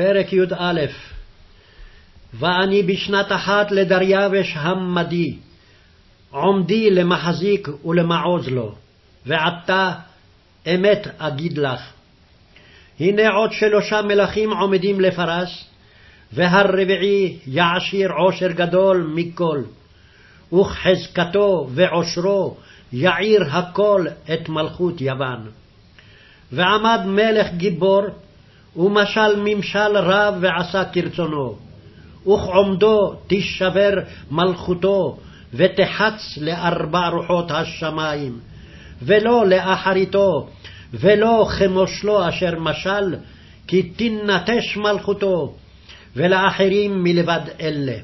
פרק י"א ואני בשנת אחת לדריווש המדי, עומדי למחזיק ולמעוז לו, ועתה אמת אגיד לך. הנה עוד שלושה מלכים עומדים לפרס, והרביעי יעשיר עושר גדול מכל, וכחזקתו ועושרו יעיר הכל את מלכות יוון. ועמד מלך גיבור, ומשל ממשל רב ועשה כרצונו, וכעומדו תישבר מלכותו, ותחץ לארבע רוחות השמים, ולא לאחריתו, ולא כמושלו אשר משל, כי תנטש מלכותו, ולאחרים מלבד אלה.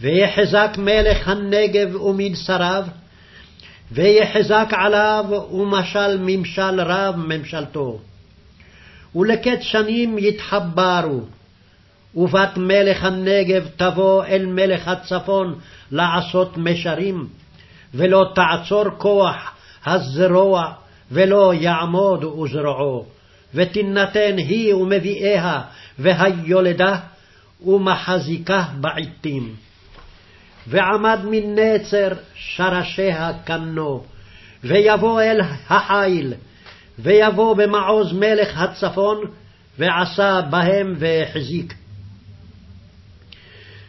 ויחזק מלך הנגב ומנסריו, ויחזק עליו ומשל ממשל רב ממשלתו. ולקץ שנים יתחברו, ובת מלך הנגב תבוא אל מלך הצפון לעשות משרים, ולא תעצור כוח הזרוע, ולא יעמוד וזרועו, ותינתן היא ומביאיה, והיולדה, ומחזיקה בעתים. ועמד מנצר שרשיה קנו, ויבוא אל החיל, ויבוא במעוז מלך הצפון, ועשה בהם והחזיק.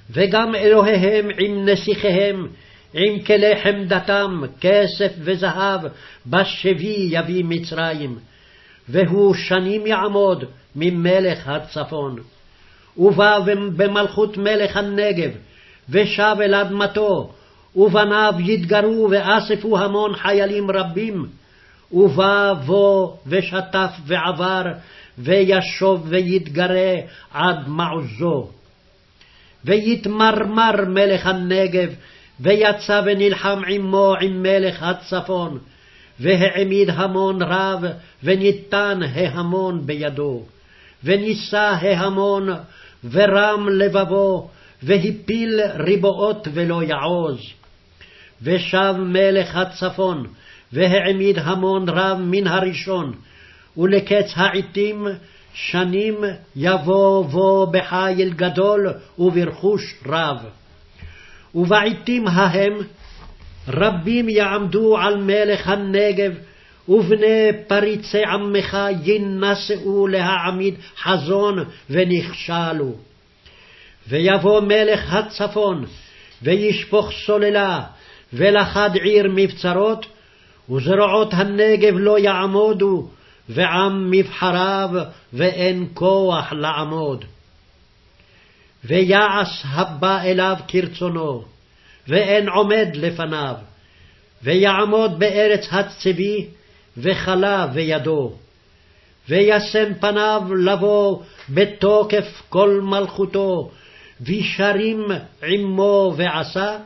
וגם אלוהיהם עם נסיכיהם, עם כלי חמדתם, כסף וזהב, בשבי יביא מצרים, והוא שנים יעמוד ממלך הצפון. ובא במלכות מלך הנגב, ושב אל אדמתו, ובניו יתגרו ואספו המון חיילים רבים, ובא בו ושטף ועבר, וישוב ויתגרה עד מעוזו. ויתמרמר מלך הנגב, ויצא ונלחם עמו עם מלך הצפון, והעמיד המון רב, וניתן ההמון בידו. ונישא ההמון, ורם לבבו, והפיל ריבועות ולא יעוז. ושב מלך הצפון, והעמיד המון רב מן הראשון, ולקץ העתים שנים יבוא בו בחיל גדול וברכוש רב. ובעתים ההם רבים יעמדו על מלך הנגב, ובני פריצי עמך ינסו להעמיד חזון ונכשלו. ויבוא מלך הצפון, וישפוך סוללה, ולכד עיר מבצרות, וזרועות הנגב לא יעמודו, ועם מבחריו, ואין כוח לעמוד. ויעש הבא אליו כרצונו, ואין עומד לפניו, ויעמוד בארץ הצבי, וכלה בידו. וישם פניו לבוא בתוקף כל מלכותו, וישרים עמו ועשה,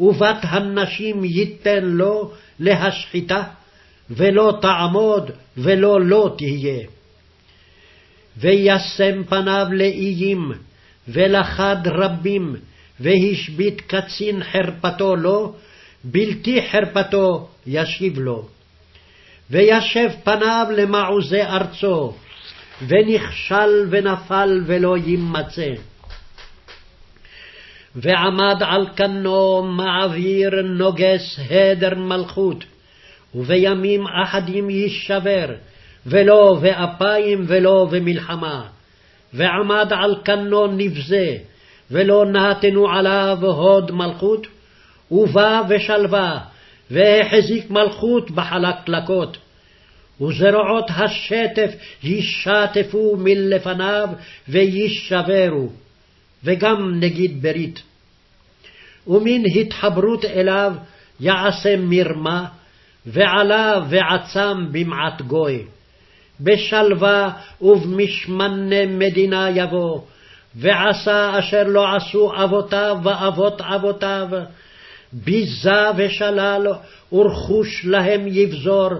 ובת הנשים ייתן לו להשחיתה, ולא תעמוד ולא לא תהיה. וישם פניו לאיים, ולחד רבים, והשבית קצין חרפתו לו, בלתי חרפתו ישיב לו. וישב פניו למעוזי ארצו, ונכשל ונפל ולא יימצא. ועמד על כנו מעביר נוגס הדר מלכות, ובימים אחדים יישבר, ולא באפיים ולא במלחמה. ועמד על כנו נבזה, ולא נהתנו עליו הוד מלכות, ובא ושלווה, והחזיק מלכות בחלקלקות. וזרועות השטף ישטפו מלפניו וישברו, וגם נגיד ברית. ומן התחברות אליו יעשה מרמה, ועלה ועצם במעט גוי. בשלווה ובמשמנה מדינה יבוא, ועשה אשר לא עשו אבותיו ואבות אבותיו, ביזה ושלל ורכוש להם יבזור,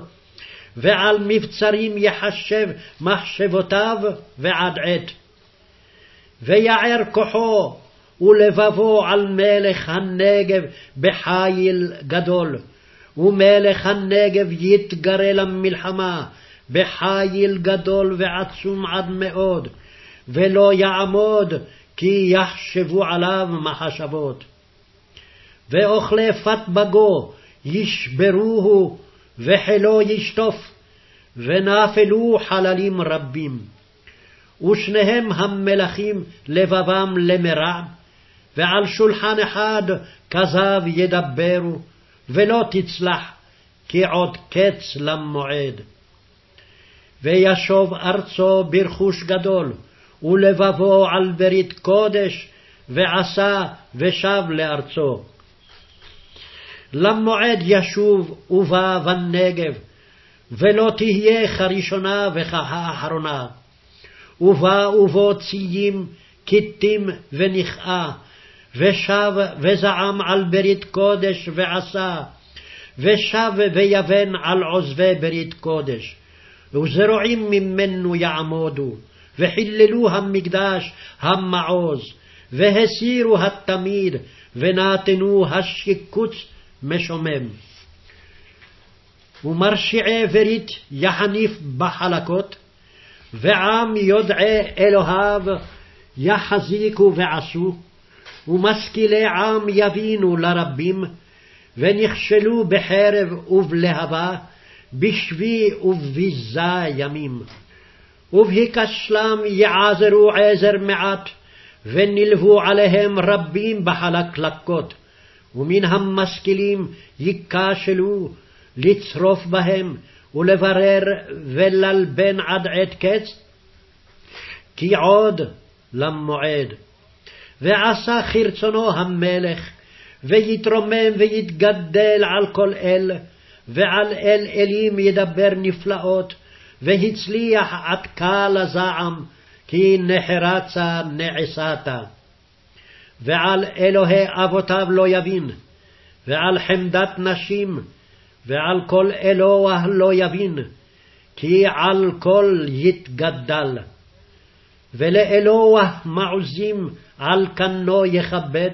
ועל מבצרים יחשב מחשבותיו ועד עת. ויער כוחו ולבבו על מלך הנגב בחיל גדול, ומלך הנגב יתגרה למלחמה בחיל גדול ועצום עד מאוד, ולא יעמוד, כי יחשבו עליו מחשבות. ואוכלי פת בגו ישברוהו, וחילו ישטוף, ונפלו חללים רבים. ושניהם המלכים לבבם למרע, ועל שולחן אחד כזב ידברו, ולא תצלח, כי עוד קץ למועד. וישוב ארצו ברכוש גדול, ולבבו על ברית קודש, ועשה ושב לארצו. למועד ישוב ובא בנגב, ולא תהיה כראשונה וכאחרונה. ובא ובו ציים, כתים ונכאה, ושב וזעם על ברית קודש ועשה, ושב ויבן על עוזבי ברית קודש. וזרועים ממנו יעמודו, וחיללו המקדש המעוז, והסירו התמיד, ונתנו השיקוץ משומם. ומרשיעי ברית יחניף בחלקות, ועם יודעי אלוהיו יחזיקו ועשו, ומשכילי עם יבינו לרבים, ונכשלו בחרב ובלהבה, בשבי ובביזה ימים. ובהיכשלם יעזרו עזר מעט, ונלוו עליהם רבים בחלקלקות, ומן המשכילים ייכשלו לצרוף בהם, ולברר וללבן עד עת קץ, כי עוד למועד. ועשה כרצונו המלך, ויתרומם ויתגדל על כל אל, ועל אל אלים ידבר נפלאות, והצליח עד קל הזעם, כי נחרצה נעשתה. ועל אלוהי אבותיו לא יבין, ועל חמדת נשים, ועל כל אלוה לא יבין, כי על כל יתגדל. ולאלוה מעוזים על כנו יכבד,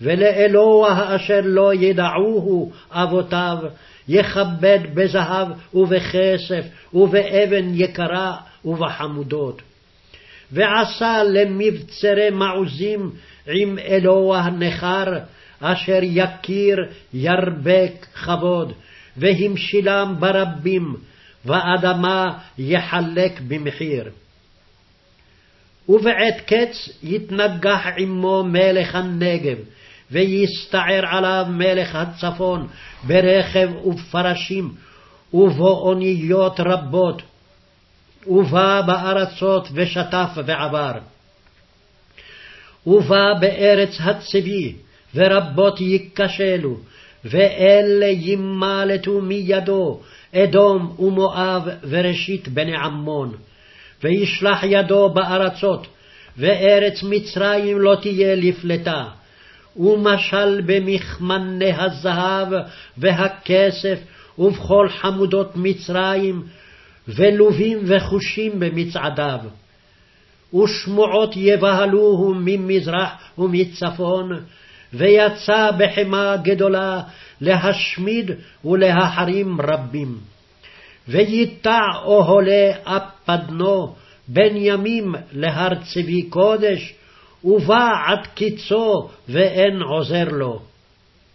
ולאלוה אשר לא ידעוהו אבותיו, יכבד בזהב ובכסף ובאבן יקרה ובחמודות. ועשה למבצרי מעוזים עם אלוה נכר, אשר יכיר ירבק כבוד, והמשילם ברבים, ואדמה יחלק במחיר. ובעת קץ יתנגח עמו מלך הנגב, ויסתער עליו מלך הצפון ברכב ובפרשים, ובאוניות רבות, ובא בארצות ושטף ועבר. ובא בארץ הצבי, ורבות ייכשלו, ואלה ימלטו מידו, אדום ומואב וראשית בני עמון. וישלח ידו בארצות, וארץ מצרים לא תהיה לפלטה. ומשל במכמני הזהב והכסף, ובכל חמודות מצרים, ולובים וחושים במצעדיו. ושמועות יבהלוהו ממזרח ומצפון, ויצא בחמה גדולה להשמיד ולהחרים רבים. וייטע אוהלי אפדנו בין ימים להר צבי קודש, ובא עד קיצו ואין עוזר לו.